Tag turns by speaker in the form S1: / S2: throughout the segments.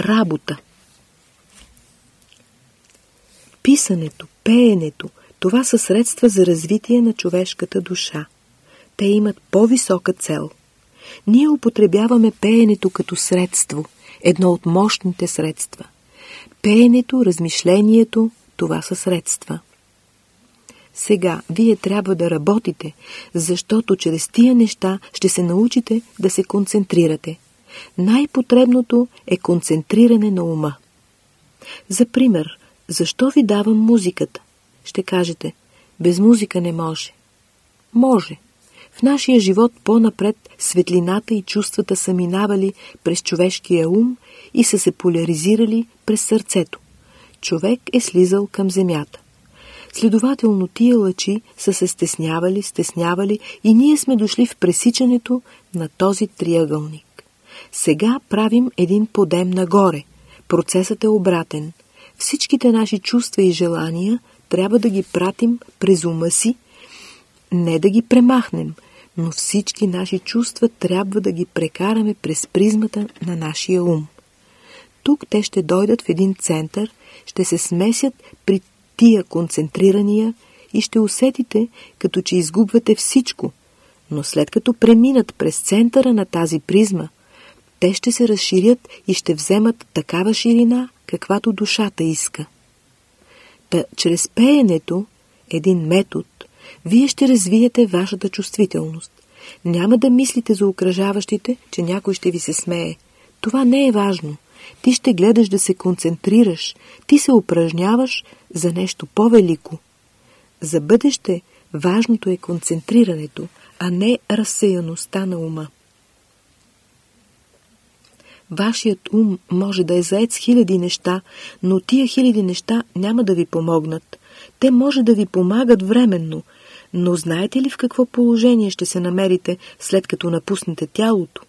S1: Работа Писането, пеенето, това са средства за развитие на човешката душа. Те имат по-висока цел. Ние употребяваме пеенето като средство, едно от мощните средства. Пеенето, размишлението, това са средства. Сега вие трябва да работите, защото чрез тия неща ще се научите да се концентрирате. Най-потребното е концентриране на ума. За пример, защо ви давам музиката? Ще кажете, без музика не може. Може. В нашия живот по-напред светлината и чувствата са минавали през човешкия ум и са се поляризирали през сърцето. Човек е слизал към земята. Следователно тия лъчи са се стеснявали, стеснявали и ние сме дошли в пресичането на този триъгълник. Сега правим един подем нагоре. Процесът е обратен. Всичките наши чувства и желания трябва да ги пратим през ума си, не да ги премахнем, но всички наши чувства трябва да ги прекараме през призмата на нашия ум. Тук те ще дойдат в един център, ще се смесят при тия концентрирания и ще усетите, като че изгубвате всичко, но след като преминат през центъра на тази призма, те ще се разширят и ще вземат такава ширина, каквато душата иска. Та, чрез пеенето, един метод, вие ще развиете вашата чувствителност. Няма да мислите за окръжаващите, че някой ще ви се смее. Това не е важно. Ти ще гледаш да се концентрираш, ти се упражняваш за нещо по-велико. За бъдеще важното е концентрирането, а не разсеяността на ума. Вашият ум може да е заед с хиляди неща, но тия хиляди неща няма да ви помогнат. Те може да ви помагат временно, но знаете ли в какво положение ще се намерите след като напуснете тялото?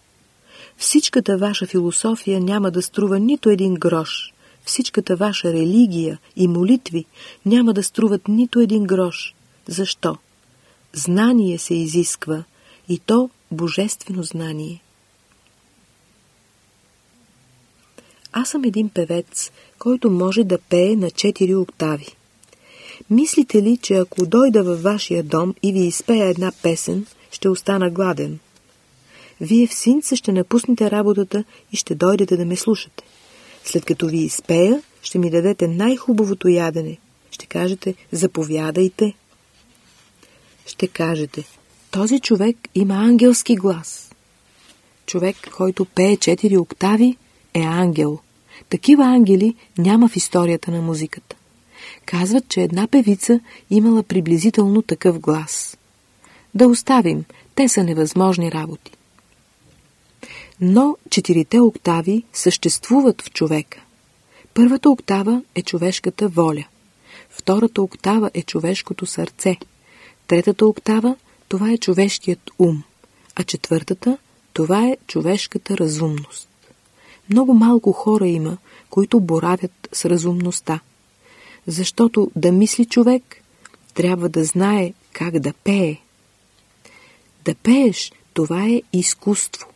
S1: Всичката ваша философия няма да струва нито един грош. Всичката ваша религия и молитви няма да струват нито един грош. Защо? Знание се изисква и то божествено знание. Аз съм един певец, който може да пее на четири октави. Мислите ли, че ако дойда във вашия дом и ви изпея една песен, ще остана гладен? Вие в синца ще напуснете работата и ще дойдете да ме слушате. След като ви изпея, ще ми дадете най-хубавото ядене. Ще кажете, заповядайте. Ще кажете, този човек има ангелски глас. Човек, който пее четири октави, е ангел. Такива ангели няма в историята на музиката. Казват, че една певица имала приблизително такъв глас. Да оставим, те са невъзможни работи. Но четирите октави съществуват в човека. Първата октава е човешката воля. Втората октава е човешкото сърце. Третата октава – това е човешкият ум. А четвъртата – това е човешката разумност. Много малко хора има, които боравят с разумността. Защото да мисли човек, трябва да знае как да пее. Да пееш, това е изкуство.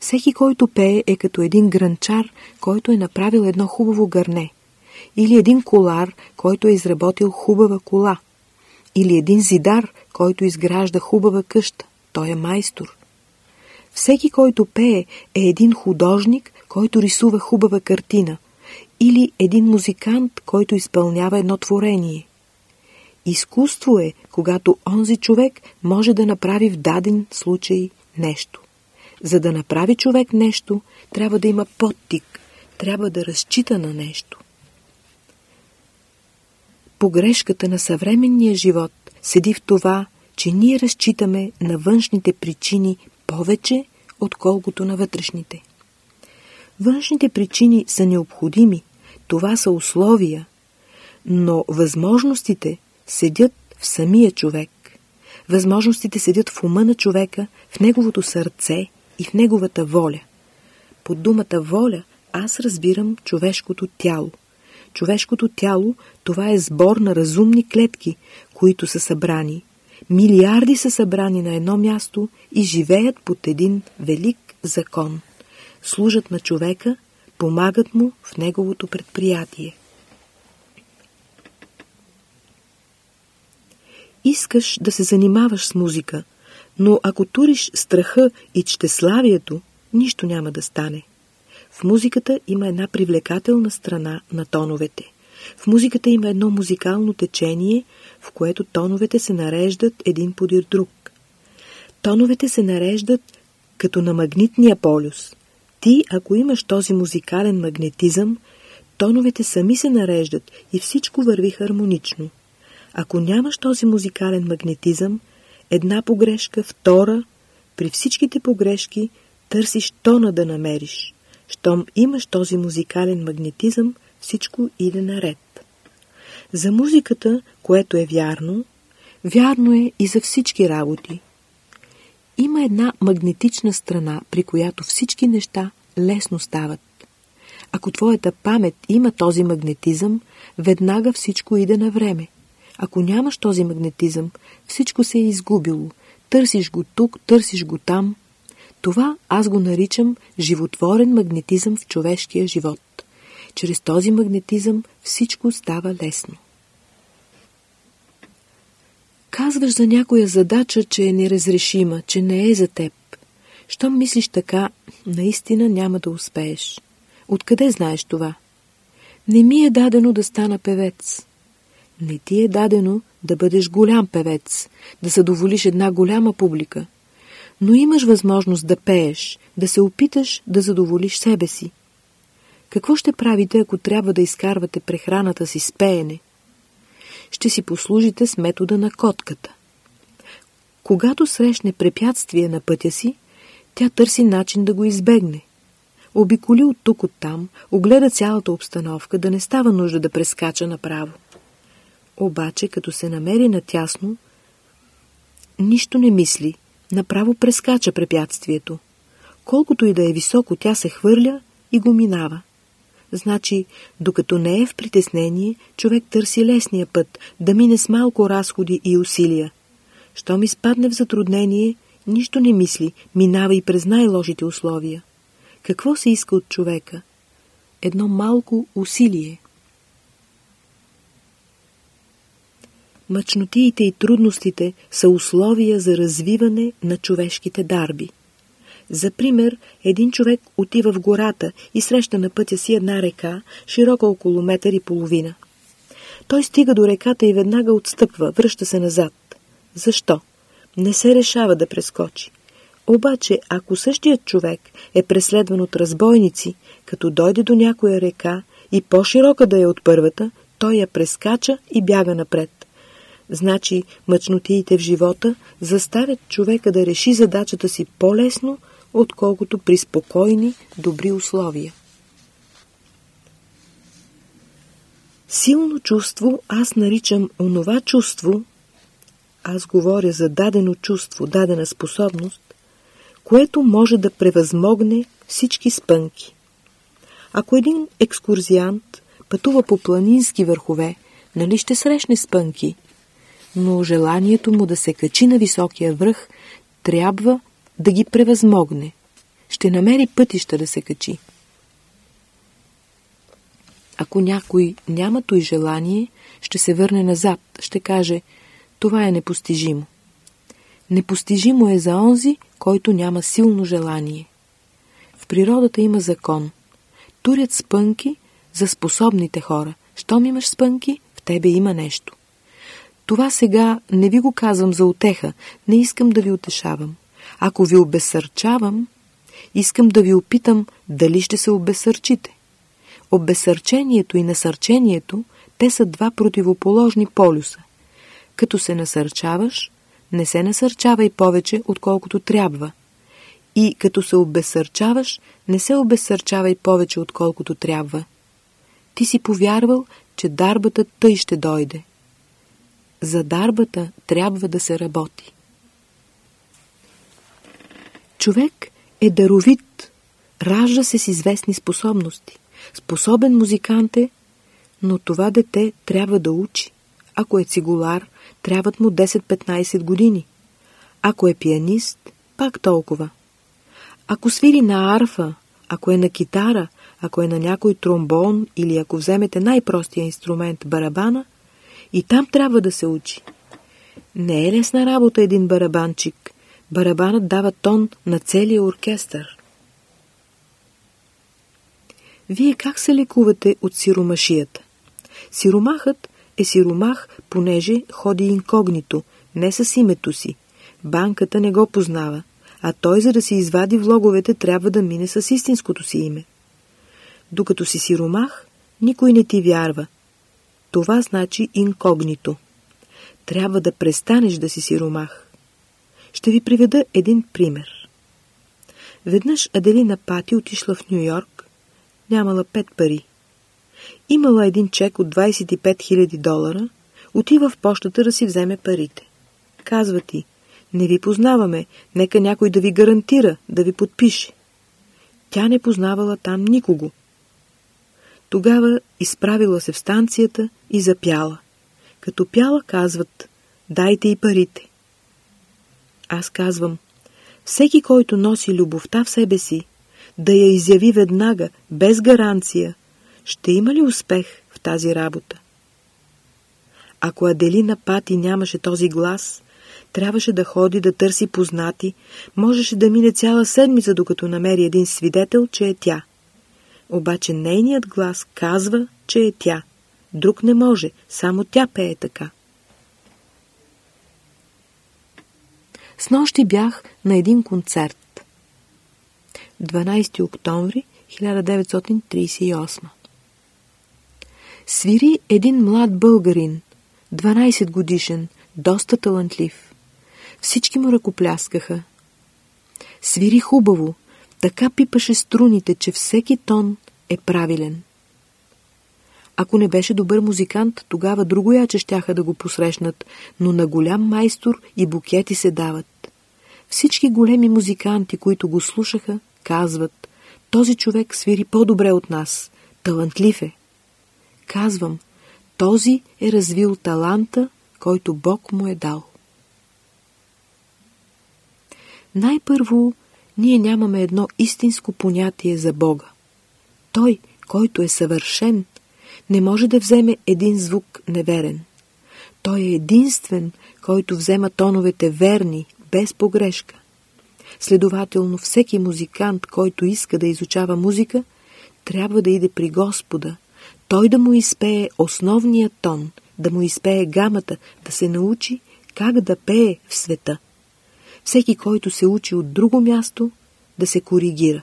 S1: Всеки, който пее, е като един гранчар, който е направил едно хубаво гърне. Или един колар, който е изработил хубава кола. Или един зидар, който изгражда хубава къща. Той е майстор. Всеки, който пее, е един художник, който рисува хубава картина. Или един музикант, който изпълнява едно творение. Изкуство е, когато онзи човек може да направи в даден случай нещо. За да направи човек нещо, трябва да има подтик, трябва да разчита на нещо. Погрешката на съвременния живот седи в това, че ние разчитаме на външните причини повече, отколкото на вътрешните. Външните причини са необходими, това са условия, но възможностите седят в самия човек. Възможностите седят в ума на човека, в неговото сърце и в неговата воля. Под думата воля аз разбирам човешкото тяло. Човешкото тяло това е сбор на разумни клетки, които са събрани. Милиарди са събрани на едно място и живеят под един велик закон. Служат на човека, помагат му в неговото предприятие. Искаш да се занимаваш с музика, но ако туриш страха и чтеславието, нищо няма да стане. В музиката има една привлекателна страна на тоновете. В музиката има едно музикално течение, в което тоновете се нареждат един подир друг. Тоновете се нареждат като на магнитния полюс. Ти, ако имаш този музикален магнетизъм, тоновете сами се нареждат и всичко върви хармонично. Ако нямаш този музикален магнетизъм, една погрешка, втора, при всичките погрешки търсиш тона да намериш. Щом имаш този музикален магнетизъм, всичко иде наред. За музиката, което е вярно, вярно е и за всички работи. Има една магнетична страна, при която всички неща лесно стават. Ако твоята памет има този магнетизъм, веднага всичко иде на време. Ако нямаш този магнетизъм, всичко се е изгубило. Търсиш го тук, търсиш го там. Това аз го наричам животворен магнетизъм в човешкия живот. Чрез този магнетизъм всичко става лесно. Казваш за някоя задача, че е неразрешима, че не е за теб. Щом мислиш така, наистина няма да успееш. Откъде знаеш това? Не ми е дадено да стана певец. Не ти е дадено да бъдеш голям певец, да задоволиш една голяма публика. Но имаш възможност да пееш, да се опиташ да задоволиш себе си. Какво ще правите, ако трябва да изкарвате прехраната си с пеене? Ще си послужите с метода на котката. Когато срещне препятствие на пътя си, тя търси начин да го избегне. Обиколи от тук от там, огледа цялата обстановка, да не става нужда да прескача направо. Обаче, като се намери натясно, нищо не мисли, направо прескача препятствието. Колкото и да е високо, тя се хвърля и го минава. Значи, докато не е в притеснение, човек търси лесния път, да мине с малко разходи и усилия. Щом изпадне в затруднение, нищо не мисли, минава и през най-лошите условия. Какво се иска от човека? Едно малко усилие. Мъчнотиите и трудностите са условия за развиване на човешките дарби. За пример, един човек отива в гората и среща на пътя си една река, широка около метър и половина. Той стига до реката и веднага отстъпва, връща се назад. Защо? Не се решава да прескочи. Обаче, ако същият човек е преследван от разбойници, като дойде до някоя река и по-широка да е от първата, той я прескача и бяга напред. Значи, мъчнотиите в живота заставят човека да реши задачата си по-лесно, отколкото при спокойни, добри условия. Силно чувство аз наричам онова чувство, аз говоря за дадено чувство, дадена способност, което може да превъзмогне всички спънки. Ако един екскурзиант пътува по планински върхове, нали ще срещне спънки, но желанието му да се качи на високия връх трябва да ги превъзмогне. Ще намери пътища да се качи. Ако някой няма той желание, ще се върне назад, ще каже това е непостижимо. Непостижимо е за онзи, който няма силно желание. В природата има закон. Турят спънки за способните хора. Щом имаш спънки, в тебе има нещо. Това сега не ви го казвам за утеха, не искам да ви утешавам. Ако ви обесърчавам, искам да ви опитам дали ще се обесърчите. Обесърчението и насърчението, те са два противоположни полюса. Като се насърчаваш, не се насърчавай повече, отколкото трябва. И като се обесърчаваш, не се обесърчавай повече, отколкото трябва. Ти си повярвал, че дарбата тъй ще дойде. За дарбата трябва да се работи. Човек е даровит, ражда се с известни способности. Способен музикант е, но това дете трябва да учи. Ако е цигулар, трябват му 10-15 години. Ако е пианист, пак толкова. Ако свири на арфа, ако е на китара, ако е на някой тромбон или ако вземете най-простия инструмент барабана, и там трябва да се учи. Не е лесна работа един барабанчик. Барабанът дава тон на целия оркестър. Вие как се лекувате от сиромашията? Сиромахът е сиромах, понеже ходи инкогнито, не с името си. Банката не го познава, а той, за да си извади влоговете, трябва да мине с истинското си име. Докато си сиромах, никой не ти вярва. Това значи инкогнито. Трябва да престанеш да си сиромах. Ще ви приведа един пример. Веднъж Аделина Пати отишла в Нью-Йорк, нямала пет пари. Имала един чек от 25 000 долара, отива в почтата да си вземе парите. Казва ти, не ви познаваме, нека някой да ви гарантира, да ви подпише. Тя не познавала там никого. Тогава изправила се в станцията и запяла. Като пяла казват, дайте и парите. Аз казвам, всеки, който носи любовта в себе си, да я изяви веднага, без гаранция, ще има ли успех в тази работа? Ако Аделина Пати нямаше този глас, трябваше да ходи да търси познати, можеше да мине цяла седмица, докато намери един свидетел, че е тя. Обаче нейният глас казва, че е тя. Друг не може, само тя пее така. С нощи бях на един концерт. 12 октомври 1938 Свири един млад българин, 12 годишен, доста талантлив. Всички му ръкопляскаха. Свири хубаво, така пипаше струните, че всеки тон е правилен. Ако не беше добър музикант, тогава другояче щяха да го посрещнат, но на голям майстор и букети се дават. Всички големи музиканти, които го слушаха, казват, този човек свири по-добре от нас, талантлив е. Казвам, този е развил таланта, който Бог му е дал. Най-първо, ние нямаме едно истинско понятие за Бога. Той, който е съвършен, не може да вземе един звук неверен. Той е единствен, който взема тоновете верни, без погрешка. Следователно, всеки музикант, който иска да изучава музика, трябва да иде при Господа, той да му изпее основния тон, да му изпее гамата, да се научи как да пее в света. Всеки, който се учи от друго място, да се коригира.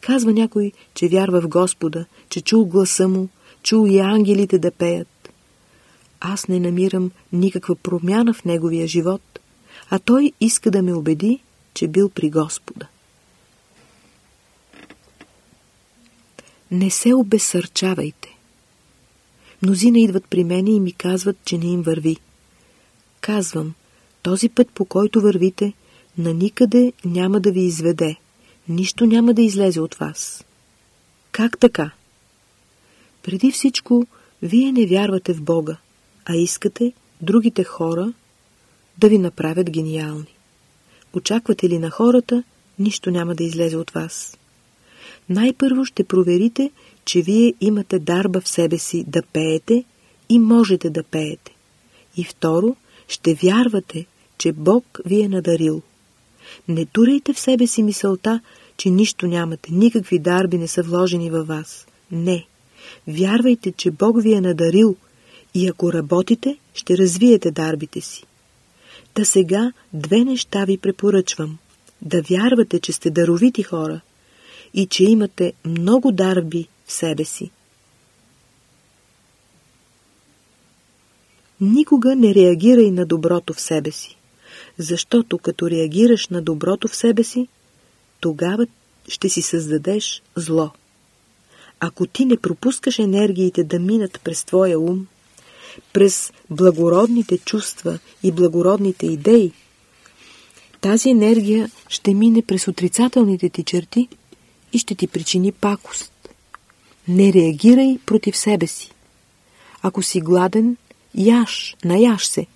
S1: Казва някой, че вярва в Господа, че чул гласа му, чул и ангелите да пеят. Аз не намирам никаква промяна в неговия живот, а той иска да ме убеди, че бил при Господа. Не се обесърчавайте. Мнозина идват при мене и ми казват, че не им върви. Казвам, този път по който вървите, на никъде няма да ви изведе. Нищо няма да излезе от вас. Как така? Преди всичко, вие не вярвате в Бога, а искате другите хора да ви направят гениални. Очаквате ли на хората, нищо няма да излезе от вас. Най-първо ще проверите, че вие имате дарба в себе си да пеете и можете да пеете. И второ, ще вярвате, че Бог ви е надарил. Не турайте в себе си мисълта, че нищо нямате, никакви дарби не са вложени във вас. Не. Вярвайте, че Бог ви е надарил и ако работите, ще развиете дарбите си. Та сега две неща ви препоръчвам. Да вярвате, че сте даровити хора и че имате много дарби в себе си. Никога не реагирай на доброто в себе си, защото като реагираш на доброто в себе си, тогава ще си създадеш зло. Ако ти не пропускаш енергиите да минат през твоя ум, през благородните чувства и благородните идеи, тази енергия ще мине през отрицателните ти черти и ще ти причини пакост. Не реагирай против себе си. Ако си гладен, яш, наяш се.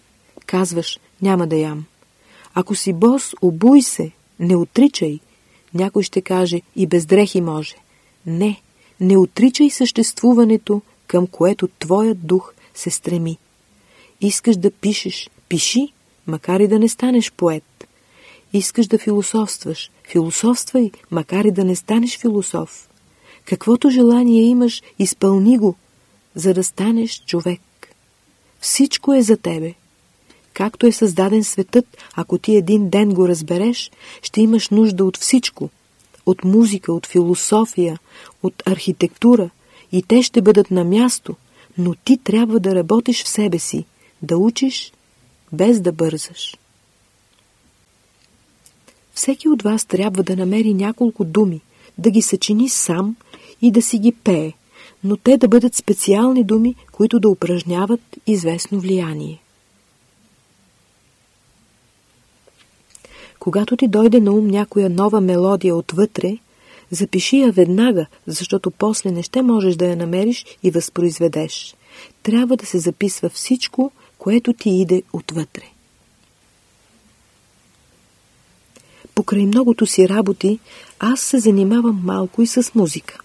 S1: Казваш, няма да ям. Ако си бос, обуй се, не отричай. Някой ще каже, и без дрехи може. Не, не отричай съществуването, към което твоят дух се стреми. Искаш да пишеш, пиши, макар и да не станеш поет. Искаш да философстваш, философствай, макар и да не станеш философ. Каквото желание имаш, изпълни го, за да станеш човек. Всичко е за тебе. Както е създаден светът, ако ти един ден го разбереш, ще имаш нужда от всичко. От музика, от философия, от архитектура. И те ще бъдат на място, но ти трябва да работиш в себе си, да учиш, без да бързаш. Всеки от вас трябва да намери няколко думи, да ги съчини сам и да си ги пее, но те да бъдат специални думи, които да упражняват известно влияние. Когато ти дойде на ум някоя нова мелодия отвътре, запиши я веднага, защото после не ще можеш да я намериш и възпроизведеш. Трябва да се записва всичко, което ти иде отвътре. Покрай многото си работи, аз се занимавам малко и с музика.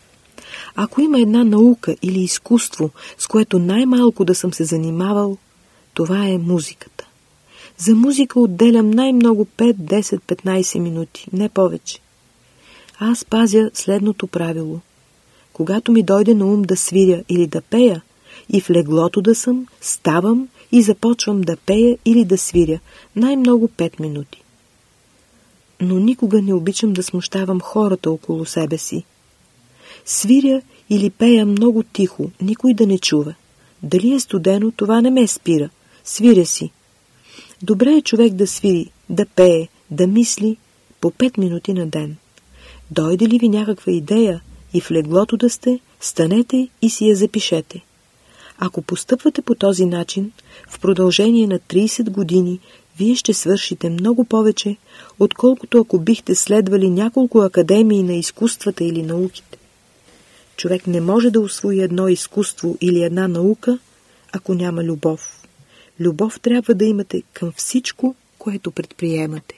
S1: Ако има една наука или изкуство, с което най-малко да съм се занимавал, това е музиката. За музика отделям най-много 5, 10, 15 минути, не повече. Аз пазя следното правило. Когато ми дойде на ум да свиря или да пея, и в леглото да съм, ставам и започвам да пея или да свиря, най-много 5 минути. Но никога не обичам да смущавам хората около себе си. Свиря или пея много тихо, никой да не чува. Дали е студено, това не ме спира. Свиря си. Добре е човек да свири, да пее, да мисли по 5 минути на ден. Дойде ли ви някаква идея и в леглото да сте, станете и си я запишете. Ако постъпвате по този начин, в продължение на 30 години вие ще свършите много повече, отколкото ако бихте следвали няколко академии на изкуствата или науките. Човек не може да освои едно изкуство или една наука, ако няма любов. Любов трябва да имате към всичко, което предприемате.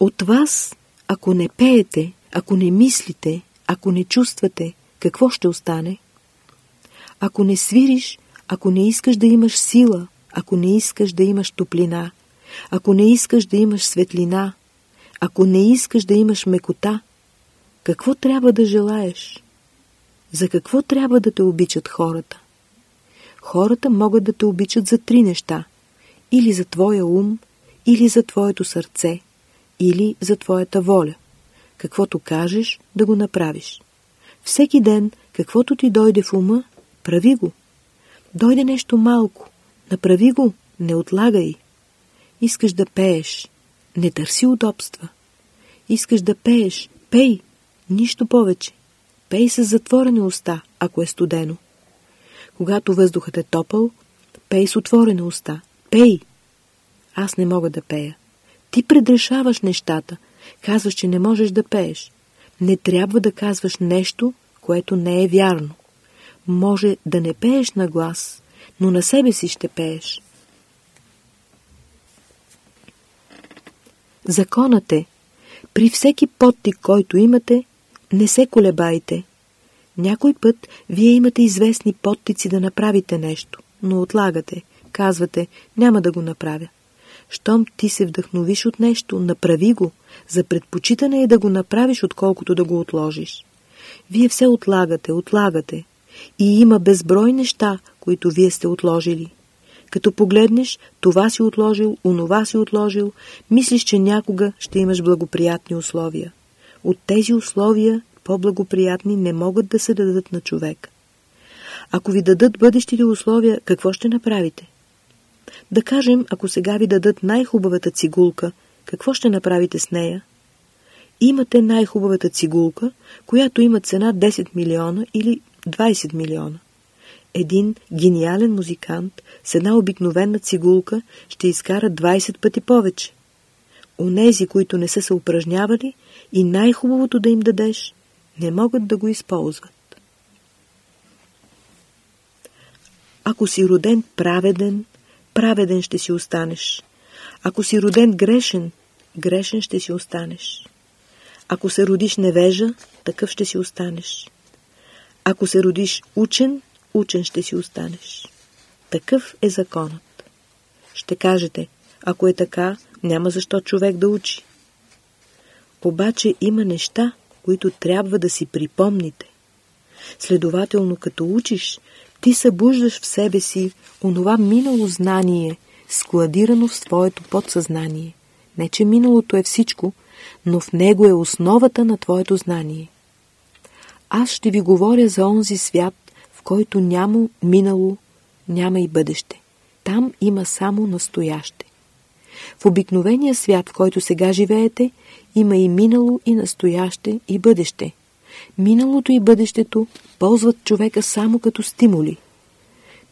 S1: От вас, ако не пеете, ако не мислите, ако не чувствате, какво ще остане? Ако не свириш, ако не искаш да имаш сила, ако не искаш да имаш топлина, ако не искаш да имаш светлина, ако не искаш да имаш мекота, какво трябва да желаеш? За какво трябва да те обичат хората? Хората могат да те обичат за три неща. Или за твоя ум, или за твоето сърце, или за твоята воля. Каквото кажеш, да го направиш. Всеки ден, каквото ти дойде в ума, прави го. Дойде нещо малко, направи го, не отлагай. Искаш да пееш, не търси удобства. Искаш да пееш, пей, нищо повече. Пей с затворени уста, ако е студено. Когато въздухът е топъл, пей с отворена уста. Пей! Аз не мога да пея. Ти предрешаваш нещата. Казваш, че не можеш да пееш. Не трябва да казваш нещо, което не е вярно. Може да не пееш на глас, но на себе си ще пееш. Законът е, при всеки подтик, който имате, не се колебайте. Някой път вие имате известни подтици да направите нещо, но отлагате. Казвате, няма да го направя. Щом ти се вдъхновиш от нещо, направи го. За предпочитане е да го направиш, отколкото да го отложиш. Вие все отлагате, отлагате. И има безброй неща, които вие сте отложили. Като погледнеш, това си отложил, онова си отложил, мислиш, че някога ще имаш благоприятни условия. От тези условия по-благоприятни не могат да се дадат на човек. Ако ви дадат бъдещите условия, какво ще направите? Да кажем, ако сега ви дадат най-хубавата цигулка, какво ще направите с нея? Имате най-хубавата цигулка, която има цена 10 милиона или 20 милиона. Един гениален музикант с една обикновена цигулка ще изкара 20 пъти повече. Онези, които не са се упражнявали и най-хубавото да им дадеш, не могат да го използват. Ако си роден праведен, праведен ще си останеш. Ако си роден грешен, грешен ще си останеш. Ако се родиш невежа, такъв ще си останеш. Ако се родиш учен, учен ще си останеш. Такъв е законът. Ще кажете, ако е така, няма защо човек да учи. Обаче има неща, които трябва да си припомните. Следователно, като учиш, ти събуждаш в себе си онова минало знание, складирано в своето подсъзнание. Не, че миналото е всичко, но в него е основата на твоето знание. Аз ще ви говоря за онзи свят, в който няма минало, няма и бъдеще. Там има само настояще. В обикновения свят, в който сега живеете, има и минало, и настояще, и бъдеще. Миналото и бъдещето ползват човека само като стимули.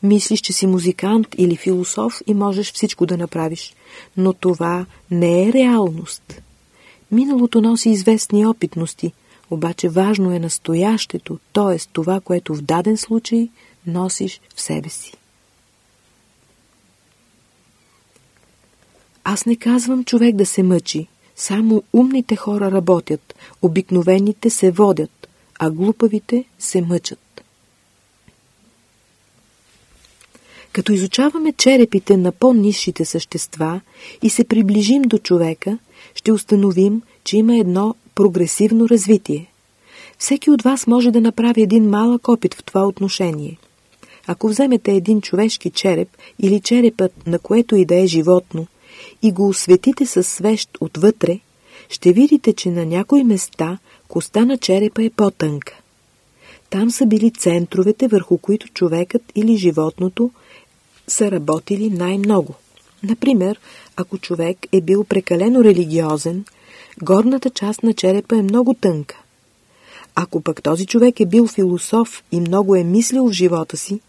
S1: Мислиш, че си музикант или философ и можеш всичко да направиш. Но това не е реалност. Миналото носи известни опитности, обаче важно е настоящето, т.е. това, което в даден случай носиш в себе си. Аз не казвам човек да се мъчи. Само умните хора работят, обикновените се водят, а глупавите се мъчат. Като изучаваме черепите на по-низшите същества и се приближим до човека, ще установим, че има едно прогресивно развитие. Всеки от вас може да направи един малък опит в това отношение. Ако вземете един човешки череп или черепът на което и да е животно и го осветите със свещ отвътре, ще видите, че на някои места коста на черепа е по-тънка. Там са били центровете, върху които човекът или животното са работили най-много. Например, ако човек е бил прекалено религиозен, горната част на черепа е много тънка. Ако пък този човек е бил философ и много е мислил в живота си,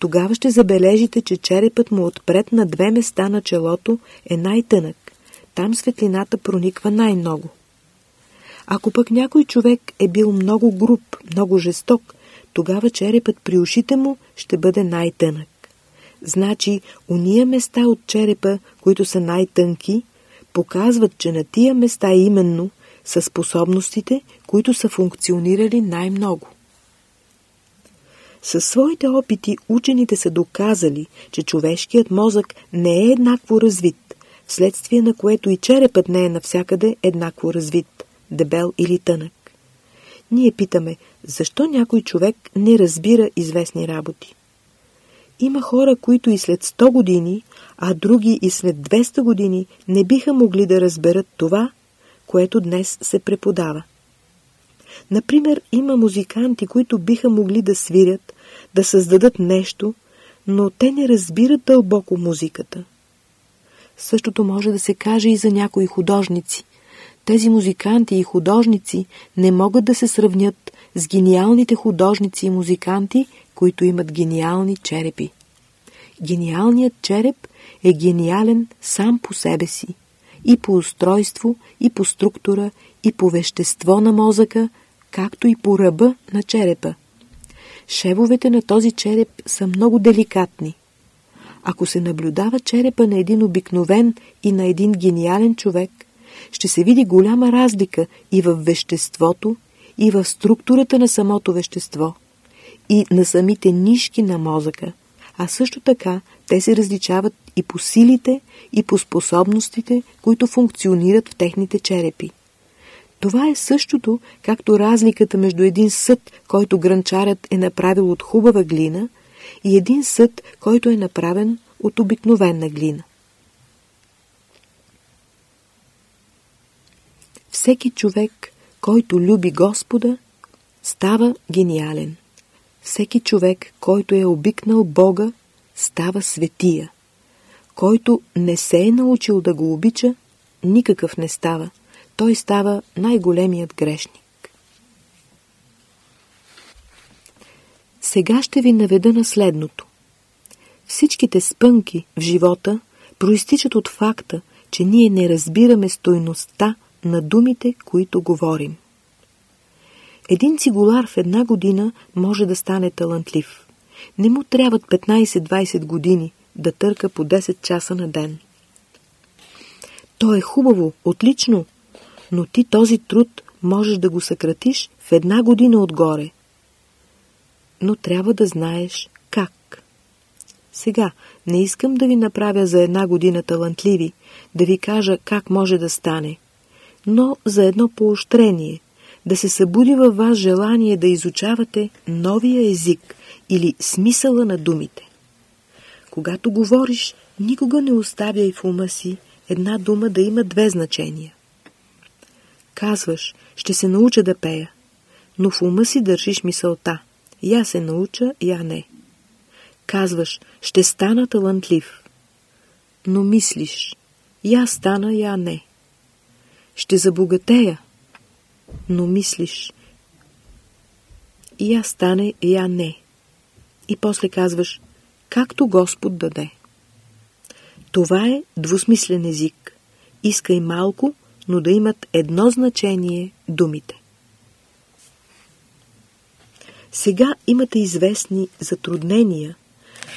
S1: тогава ще забележите, че черепът му отпред на две места на челото е най-тънък. Там светлината прониква най-много. Ако пък някой човек е бил много груб, много жесток, тогава черепът при ушите му ще бъде най-тънък. Значи, уния места от черепа, които са най-тънки, показват, че на тия места именно са способностите, които са функционирали най-много. Със своите опити учените са доказали, че човешкият мозък не е еднакво развит, вследствие на което и черепът не е навсякъде еднакво развит, дебел или тънък. Ние питаме, защо някой човек не разбира известни работи? Има хора, които и след 100 години, а други и след 200 години не биха могли да разберат това, което днес се преподава. Например, има музиканти, които биха могли да свирят, да създадат нещо, но те не разбират дълбоко музиката. Същото може да се каже и за някои художници. Тези музиканти и художници не могат да се сравнят с гениалните художници и музиканти, които имат гениални черепи. Гениалният череп е гениален сам по себе си. И по устройство, и по структура, и по вещество на мозъка, както и по ръба на черепа. Шевовете на този череп са много деликатни. Ако се наблюдава черепа на един обикновен и на един гениален човек, ще се види голяма разлика и в веществото, и в структурата на самото вещество, и на самите нишки на мозъка, а също така те се различават и по силите, и по способностите, които функционират в техните черепи. Това е същото, както разликата между един съд, който гранчарът е направил от хубава глина, и един съд, който е направен от обикновена глина. Всеки човек, който люби Господа, става гениален. Всеки човек, който е обикнал Бога, става светия. Който не се е научил да го обича, никакъв не става. Той става най-големият грешник. Сега ще ви наведа на следното. Всичките спънки в живота проистичат от факта, че ние не разбираме стойността на думите, които говорим. Един цигулар в една година може да стане талантлив. Не му трябват 15-20 години да търка по 10 часа на ден. То е хубаво, отлично, но ти този труд можеш да го съкратиш в една година отгоре. Но трябва да знаеш как. Сега, не искам да ви направя за една година талантливи, да ви кажа как може да стане, но за едно поощрение, да се събуди във вас желание да изучавате новия език или смисъла на думите. Когато говориш, никога не оставяй в ума си една дума да има две значения. Казваш, ще се науча да пея, но в ума си държиш мисълта. Я се науча, я не. Казваш, ще стана талантлив, но мислиш, я стана, я не. Ще забогатея, но мислиш, я стане, я не. И после казваш, както Господ даде. Това е двусмислен език. Искай малко, но да имат едно значение думите. Сега имате известни затруднения,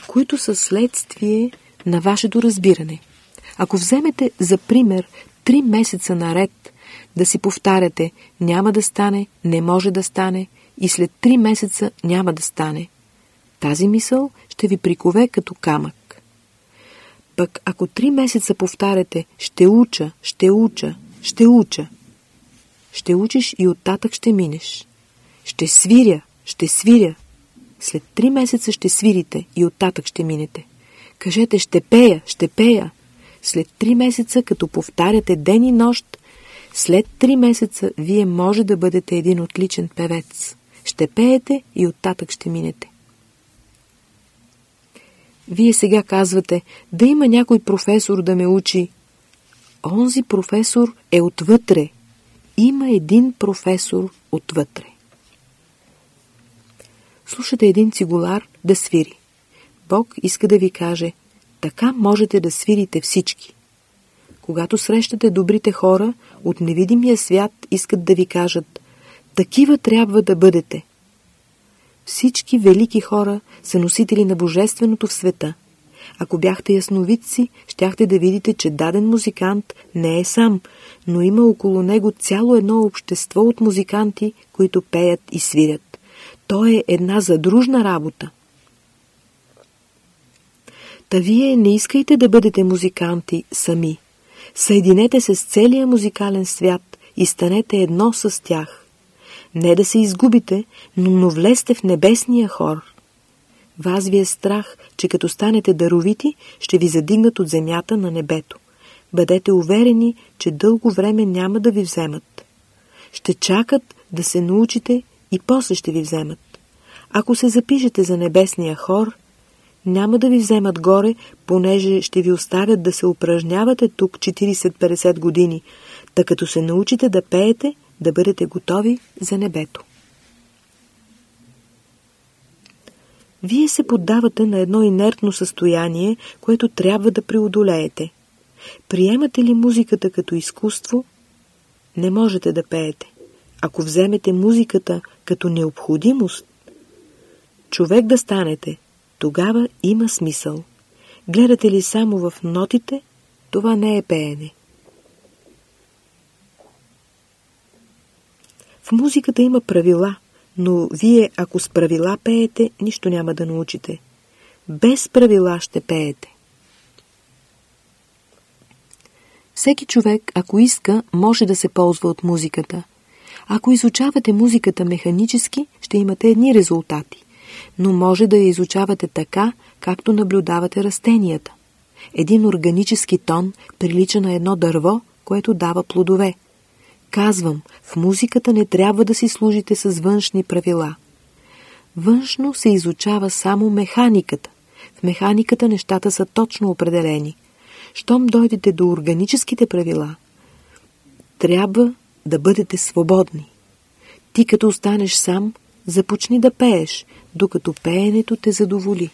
S1: които са следствие на вашето разбиране. Ако вземете за пример три месеца наред да си повтаряте няма да стане, не може да стане и след три месеца няма да стане, тази мисъл ще ви прикове като камък. Пък ако три месеца повтаряте ще уча, ще уча, ще уча, ще учиш и оттатък ще минеш. Ще свиря, ще свиря. След три месеца ще свирите и оттатък ще минете. Кажете ще пея, ще пея. След три месеца, като повтаряте ден и нощ, след три месеца вие може да бъдете един отличен певец. Ще пеете и оттатък ще минете. Вие сега казвате, да има някой професор да ме учи. Онзи професор е отвътре. Има един професор отвътре. Слушате един цигулар да свири. Бог иска да ви каже, така можете да свирите всички. Когато срещате добрите хора, от невидимия свят искат да ви кажат, такива трябва да бъдете – всички велики хора са носители на Божественото в света. Ако бяхте ясновидци, щяхте да видите, че даден музикант не е сам, но има около него цяло едно общество от музиканти, които пеят и свирят. То е една задружна работа. Та вие не искайте да бъдете музиканти сами. Съединете се с целия музикален свят и станете едно с тях. Не да се изгубите, но, но влезте в небесния хор. Вас ви е страх, че като станете даровити, ще ви задигнат от земята на небето. Бъдете уверени, че дълго време няма да ви вземат. Ще чакат да се научите и после ще ви вземат. Ако се запишете за небесния хор, няма да ви вземат горе, понеже ще ви оставят да се упражнявате тук 40-50 години, та като се научите да пеете, да бъдете готови за небето. Вие се поддавате на едно инертно състояние, което трябва да преодолеете. Приемате ли музиката като изкуство? Не можете да пеете. Ако вземете музиката като необходимост, човек да станете, тогава има смисъл. Гледате ли само в нотите, това не е пеене. В музиката има правила, но вие, ако с правила пеете, нищо няма да научите. Без правила ще пеете. Всеки човек, ако иска, може да се ползва от музиката. Ако изучавате музиката механически, ще имате едни резултати, но може да я изучавате така, както наблюдавате растенията. Един органически тон прилича на едно дърво, което дава плодове. Казвам, в музиката не трябва да си служите с външни правила. Външно се изучава само механиката. В механиката нещата са точно определени. Щом дойдете до органическите правила, трябва да бъдете свободни. Ти като останеш сам, започни да пееш, докато пеенето те задоволи.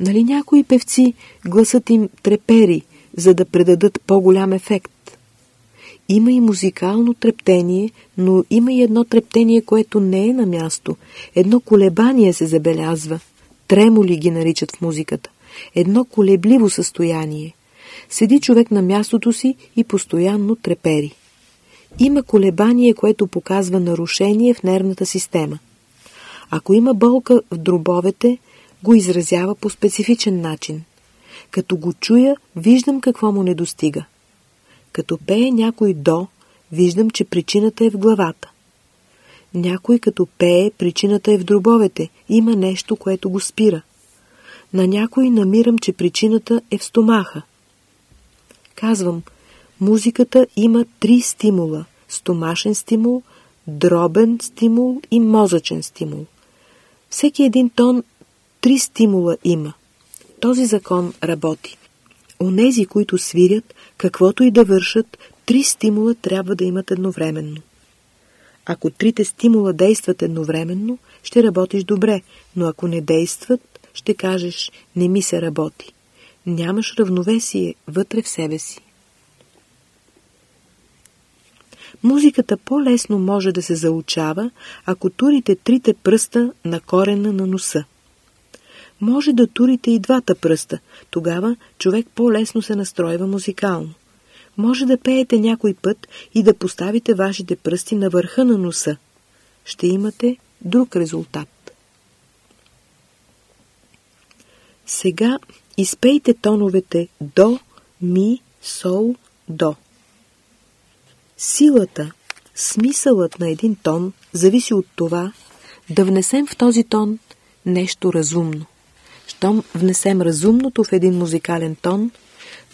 S1: Нали някои певци гласът им трепери, за да предадат по-голям ефект. Има и музикално трептение, но има и едно трептение, което не е на място. Едно колебание се забелязва. Тремоли ги наричат в музиката. Едно колебливо състояние. Седи човек на мястото си и постоянно трепери. Има колебание, което показва нарушение в нервната система. Ако има болка в дробовете, го изразява по специфичен начин. Като го чуя, виждам какво му не достига. Като пее някой до, виждам, че причината е в главата. Някой като пее, причината е в дробовете, има нещо, което го спира. На някой намирам, че причината е в стомаха. Казвам, музиката има три стимула – стомашен стимул, дробен стимул и мозъчен стимул. Всеки един тон три стимула има. Този закон работи. Онези, които свирят, каквото и да вършат, три стимула трябва да имат едновременно. Ако трите стимула действат едновременно, ще работиш добре, но ако не действат, ще кажеш «не ми се работи». Нямаш равновесие вътре в себе си. Музиката по-лесно може да се заучава, ако турите трите пръста на корена на носа. Може да турите и двата пръста, тогава човек по-лесно се настройва музикално. Може да пеете някой път и да поставите вашите пръсти на върха на носа. Ще имате друг резултат. Сега изпейте тоновете до, ми, сол, до. Силата, смисълът на един тон зависи от това да внесем в този тон нещо разумно. Щом внесем разумното в един музикален тон,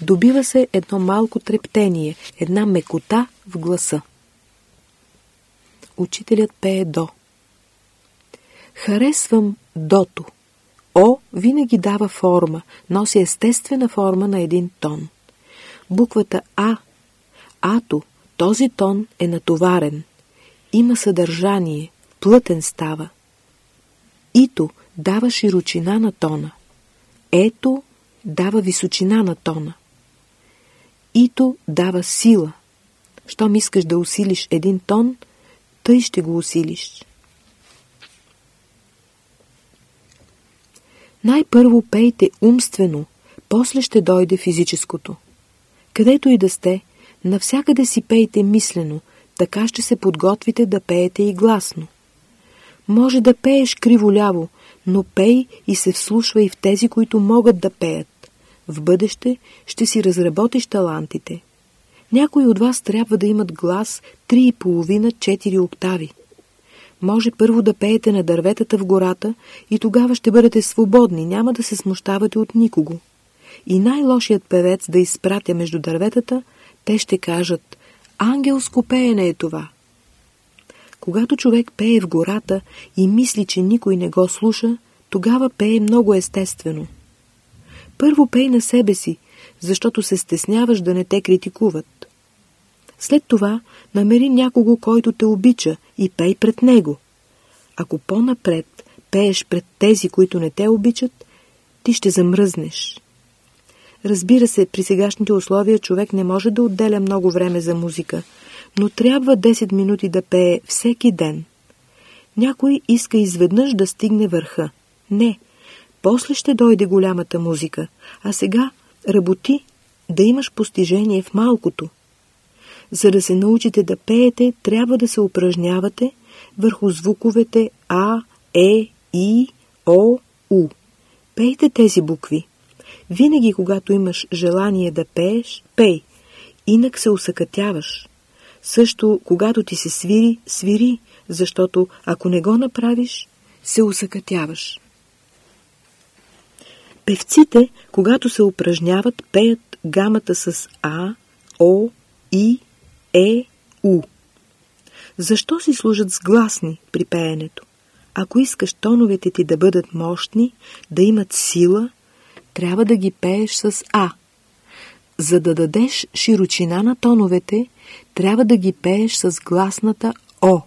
S1: добива се едно малко трептение, една мекота в гласа. Учителят пее до. Харесвам дото. О винаги дава форма, носи естествена форма на един тон. Буквата А, Ато, този тон е натоварен. Има съдържание, плътен става. Ито дава широчина на тона. Ето дава височина на тона. Ито дава сила. Щом искаш да усилиш един тон, тъй ще го усилиш. Най-първо пейте умствено, после ще дойде физическото. Където и да сте, навсякъде си пейте мислено, така ще се подготвите да пеете и гласно. Може да пееш криволяво, но пей и се вслушвай в тези, които могат да пеят. В бъдеще ще си разработиш талантите. Някои от вас трябва да имат глас 3,5-4 октави. Може първо да пеете на дърветата в гората и тогава ще бъдете свободни, няма да се смущавате от никого. И най-лошият певец да изпратя между дърветата, те ще кажат «Ангелско пеене е това». Когато човек пее в гората и мисли, че никой не го слуша, тогава пее много естествено. Първо пей на себе си, защото се стесняваш да не те критикуват. След това намери някого, който те обича и пей пред него. Ако по-напред пееш пред тези, които не те обичат, ти ще замръзнеш. Разбира се, при сегашните условия човек не може да отделя много време за музика, но трябва 10 минути да пее всеки ден. Някой иска изведнъж да стигне върха. Не, после ще дойде голямата музика, а сега работи да имаш постижение в малкото. За да се научите да пеете, трябва да се упражнявате върху звуковете А, Е, И, О, У. Пейте тези букви. Винаги, когато имаш желание да пееш, пей. Инак се усъкътяваш. Също, когато ти се свири, свири, защото ако не го направиш, се усъкътяваш. Певците, когато се упражняват, пеят гамата с А, О, И, Е, У. Защо си служат с гласни при пеенето? Ако искаш тоновете ти да бъдат мощни, да имат сила, трябва да ги пееш с А. За да дадеш широчина на тоновете, трябва да ги пееш с гласната О.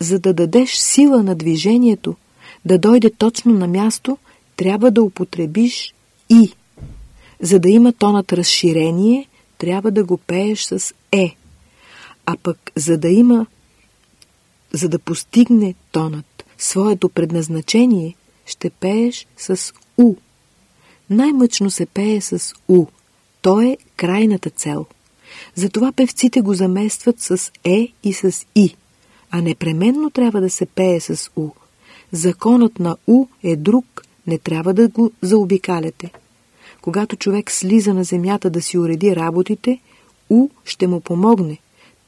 S1: За да дадеш сила на движението, да дойде точно на място, трябва да употребиш И. За да има тонът разширение, трябва да го пееш с Е. А пък за да има, за да постигне тонът своето предназначение, ще пееш с У. Най-мъчно се пее с У. То е крайната цел. Затова певците го заместват с Е и с И, а непременно трябва да се пее с У. Законът на У е друг, не трябва да го заобикаляте. Когато човек слиза на земята да си уреди работите, У ще му помогне.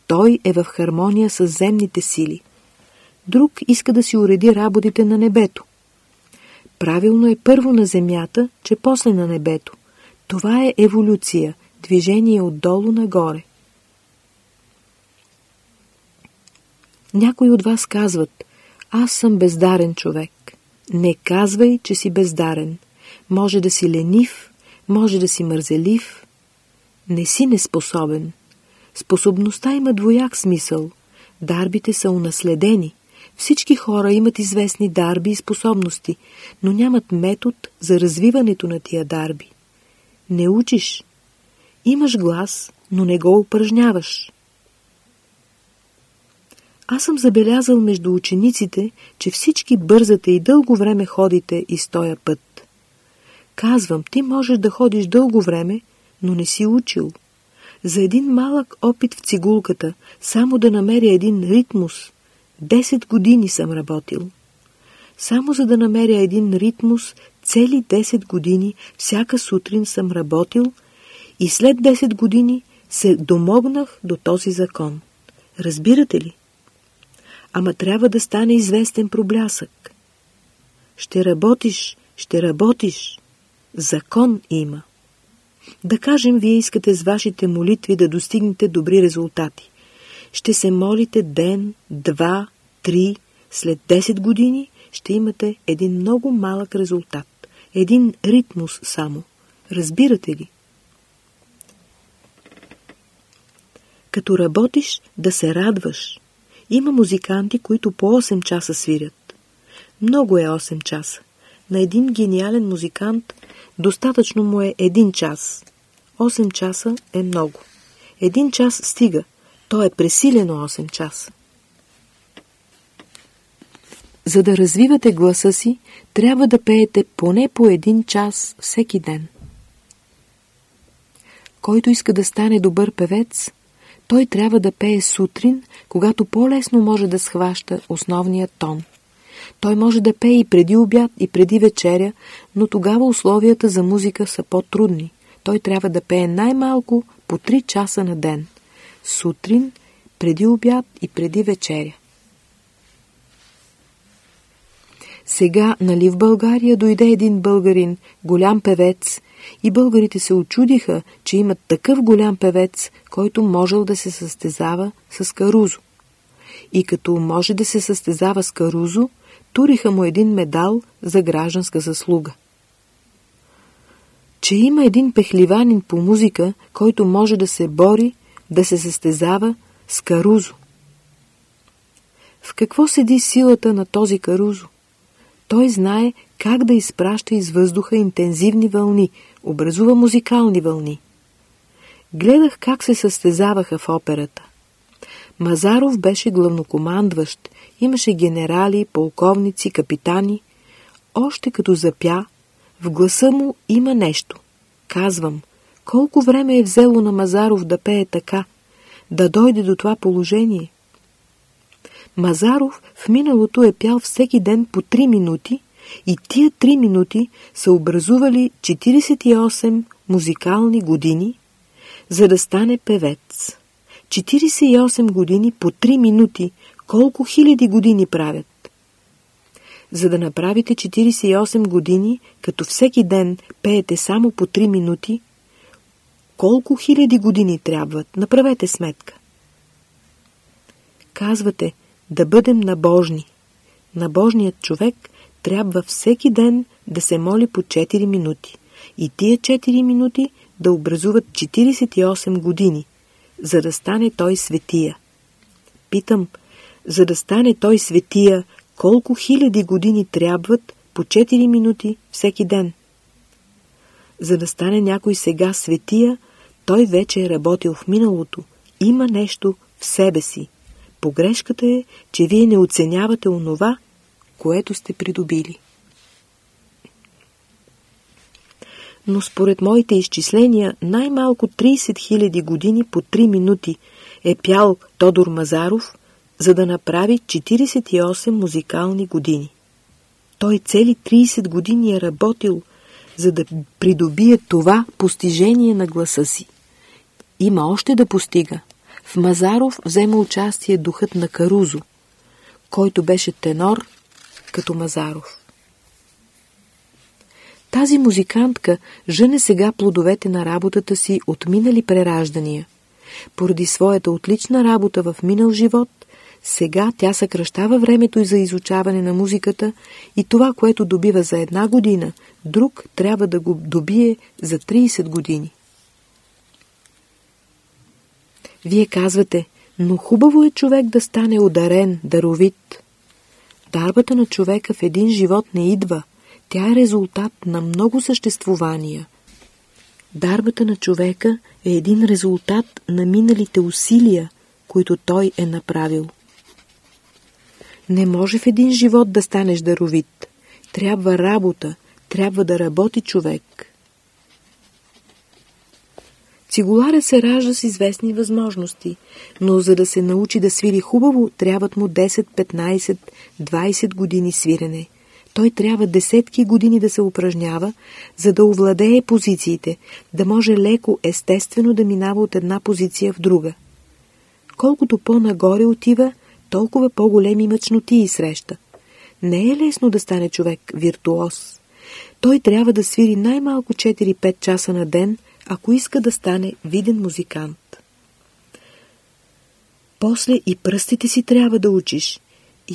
S1: Той е в хармония с земните сили. Друг иска да си уреди работите на небето. Правилно е първо на земята, че после на небето. Това е еволюция, движение отдолу нагоре. Някои от вас казват, аз съм бездарен човек. Не казвай, че си бездарен. Може да си ленив, може да си мързелив. Не си неспособен. Способността има двояк смисъл. Дарбите са унаследени. Всички хора имат известни дарби и способности, но нямат метод за развиването на тия дарби. Не учиш. Имаш глас, но не го упражняваш. Аз съм забелязал между учениците, че всички бързате и дълго време ходите и стоя път. Казвам, ти можеш да ходиш дълго време, но не си учил. За един малък опит в цигулката, само да намеря един ритмус, 10 години съм работил. Само за да намеря един ритмус, цели 10 години, всяка сутрин съм работил и след 10 години се домогнах до този закон. Разбирате ли? Ама трябва да стане известен проблясък. Ще работиш, ще работиш. Закон има. Да кажем, вие искате с вашите молитви да достигнете добри резултати. Ще се молите ден, два, три, след 10 години ще имате един много малък резултат. Един ритмус само. Разбирате ли? Като работиш, да се радваш. Има музиканти, които по 8 часа свирят. Много е 8 часа. На един гениален музикант достатъчно му е един час. 8 часа е много. Един час стига. То е пресилено 8 часа. За да развивате гласа си, трябва да пеете поне по един час всеки ден. Който иска да стане добър певец, той трябва да пее сутрин, когато по-лесно може да схваща основния тон. Той може да пее и преди обяд, и преди вечеря, но тогава условията за музика са по-трудни. Той трябва да пее най-малко по 3 часа на ден. Сутрин, преди обяд и преди вечеря. Сега, нали в България дойде един българин, голям певец, и българите се очудиха, че имат такъв голям певец, който можел да се състезава с Карузо. И като може да се състезава с Карузо, туриха му един медал за гражданска заслуга. Че има един пехливанин по музика, който може да се бори, да се състезава с Карузо. В какво седи силата на този Карузо? Той знае как да изпраща из въздуха интензивни вълни, образува музикални вълни. Гледах как се състезаваха в операта. Мазаров беше главнокомандващ, имаше генерали, полковници, капитани. Още като запя, в гласа му има нещо. Казвам, колко време е взело на Мазаров да пее така, да дойде до това положение – Мазаров в миналото е пял всеки ден по 3 минути и тия 3 минути са образували 48 музикални години, за да стане певец. 48 години по 3 минути, колко хиляди години правят? За да направите 48 години, като всеки ден пеете само по 3 минути, колко хиляди години трябват? Направете сметка. Казвате, да бъдем набожни. Набожният човек трябва всеки ден да се моли по 4 минути и тия 4 минути да образуват 48 години, за да стане той светия. Питам, за да стане той светия, колко хиляди години трябват по 4 минути всеки ден? За да стане някой сега светия, той вече е работил в миналото, има нещо в себе си. Погрешката е, че вие не оценявате онова, което сте придобили. но според моите изчисления най-малко 30 000 години по 3 минути е пял Тодор Мазаров, за да направи 48 музикални години. Той цели 30 години е работил, за да придобие това постижение на гласа си. Има още да постига. В Мазаров взема участие духът на Карузо, който беше тенор като Мазаров. Тази музикантка жъне сега плодовете на работата си от минали прераждания. Поради своята отлична работа в минал живот, сега тя съкръщава времето и за изучаване на музиката и това, което добива за една година, друг трябва да го добие за 30 години. Вие казвате, но хубаво е човек да стане ударен, даровит. Дарбата на човека в един живот не идва. Тя е резултат на много съществувания. Дарбата на човека е един резултат на миналите усилия, които той е направил. Не може в един живот да станеш даровит. Трябва работа, трябва да работи човек. Цигуларя се ражда с известни възможности, но за да се научи да свири хубаво, трябват му 10, 15, 20 години свирене. Той трябва десетки години да се упражнява, за да овладее позициите, да може леко, естествено да минава от една позиция в друга. Колкото по-нагоре отива, толкова по-големи мъчноти среща. Не е лесно да стане човек виртуоз. Той трябва да свири най-малко 4-5 часа на ден, ако иска да стане виден музикант. После и пръстите си трябва да учиш.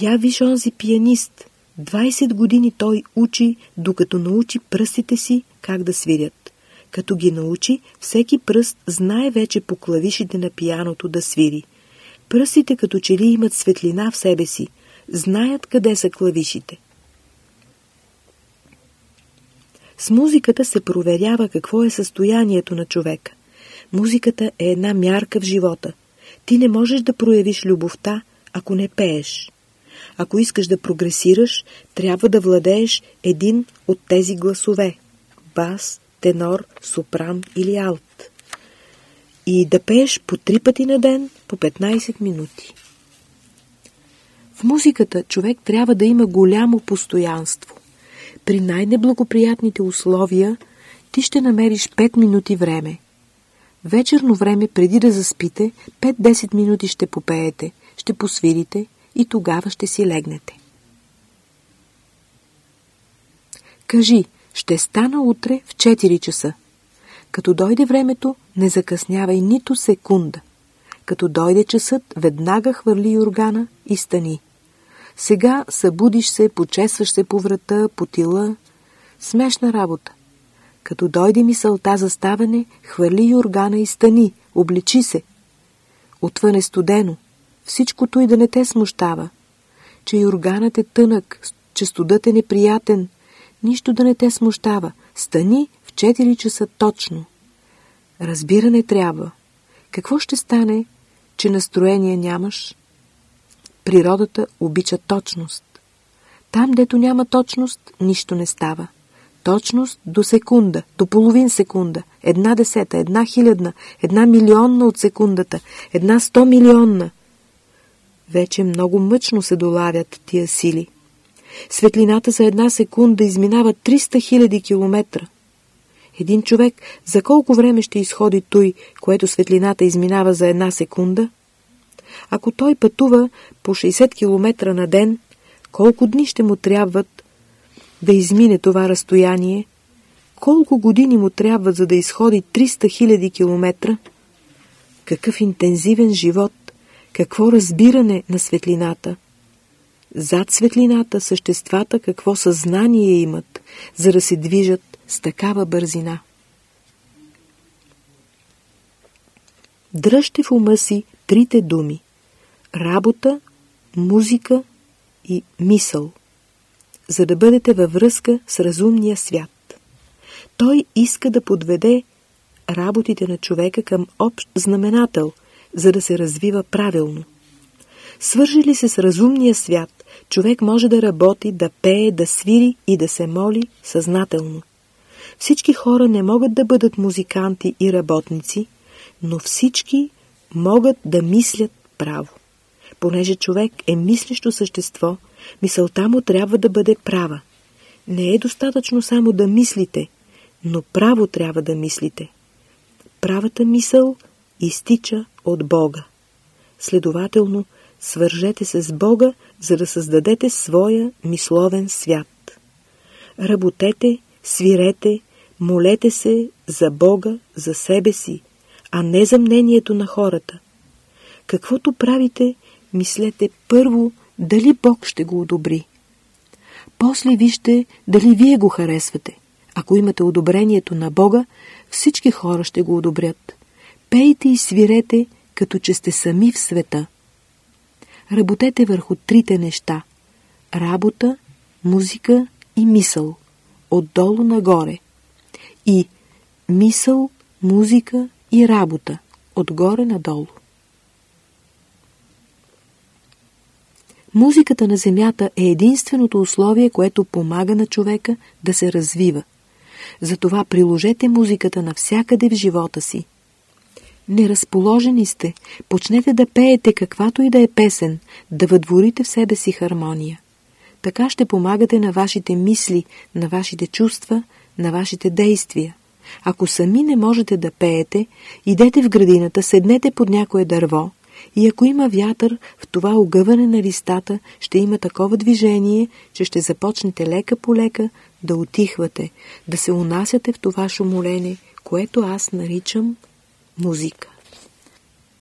S1: Я виж онзи пианист. 20 години той учи, докато научи пръстите си как да свирят. Като ги научи, всеки пръст знае вече по клавишите на пияното да свири. Пръстите като че ли имат светлина в себе си, знаят къде са клавишите. С музиката се проверява какво е състоянието на човека. Музиката е една мярка в живота. Ти не можеш да проявиш любовта, ако не пееш. Ако искаш да прогресираш, трябва да владееш един от тези гласове – бас, тенор, сопран или алт. И да пееш по три пъти на ден, по 15 минути. В музиката човек трябва да има голямо постоянство при най-неблагоприятните условия ти ще намериш 5 минути време. Вечерно време, преди да заспите, 5-10 минути ще попеете, ще посвирите и тогава ще си легнете. Кажи, ще стана утре в 4 часа. Като дойде времето, не закъснявай нито секунда. Като дойде часът, веднага хвърли органа и стани. Сега събудиш се, почесваш се по врата, по тила. Смешна работа. Като дойде мисълта за ставане, хвърли юргана и стани, обличи се. Отвън е студено. Всичкото и да не те смущава. Че юрганът е тънък, че студът е неприятен. Нищо да не те смущава. Стани в 4 часа точно. Разбиране трябва. Какво ще стане, че настроение нямаш? Природата обича точност. Там, дето няма точност, нищо не става. Точност до секунда, до половин секунда, една десета, една хилядна, една милионна от секундата, една сто милионна. Вече много мъчно се долавят тия сили. Светлината за една секунда изминава 300 хиляди километра. Един човек за колко време ще изходи той, което светлината изминава за една секунда – ако той пътува по 60 км на ден, колко дни ще му трябват да измине това разстояние? Колко години му трябват, за да изходи 300 000 км? Какъв интензивен живот, какво разбиране на светлината! Зад светлината съществата какво съзнание имат, за да се движат с такава бързина. Дръжте в ума си трите думи работа, музика и мисъл, за да бъдете във връзка с разумния свят. Той иска да подведе работите на човека към общ знаменател, за да се развива правилно. Свържи ли се с разумния свят, човек може да работи, да пее, да свири и да се моли съзнателно. Всички хора не могат да бъдат музиканти и работници, но всички могат да мислят право. Понеже човек е мислещо същество, мисълта му трябва да бъде права. Не е достатъчно само да мислите, но право трябва да мислите. Правата мисъл изтича от Бога. Следователно, свържете се с Бога, за да създадете своя мисловен свят. Работете, свирете, молете се за Бога, за себе си, а не за мнението на хората. Каквото правите, мислете първо дали Бог ще го одобри. После вижте дали вие го харесвате. Ако имате одобрението на Бога, всички хора ще го одобрят. Пейте и свирете, като че сте сами в света. Работете върху трите неща – работа, музика и мисъл, отдолу нагоре. И мисъл, музика и работа, отгоре надолу. Музиката на Земята е единственото условие, което помага на човека да се развива. Затова приложете музиката навсякъде в живота си. Неразположени сте, почнете да пеете каквато и да е песен, да въдворите в себе си хармония. Така ще помагате на вашите мисли, на вашите чувства, на вашите действия. Ако сами не можете да пеете, идете в градината, седнете под някое дърво и ако има вятър, в това огъване на листата ще има такова движение, че ще започнете лека по лека да отихвате, да се унасяте в това шумолене, което аз наричам музика.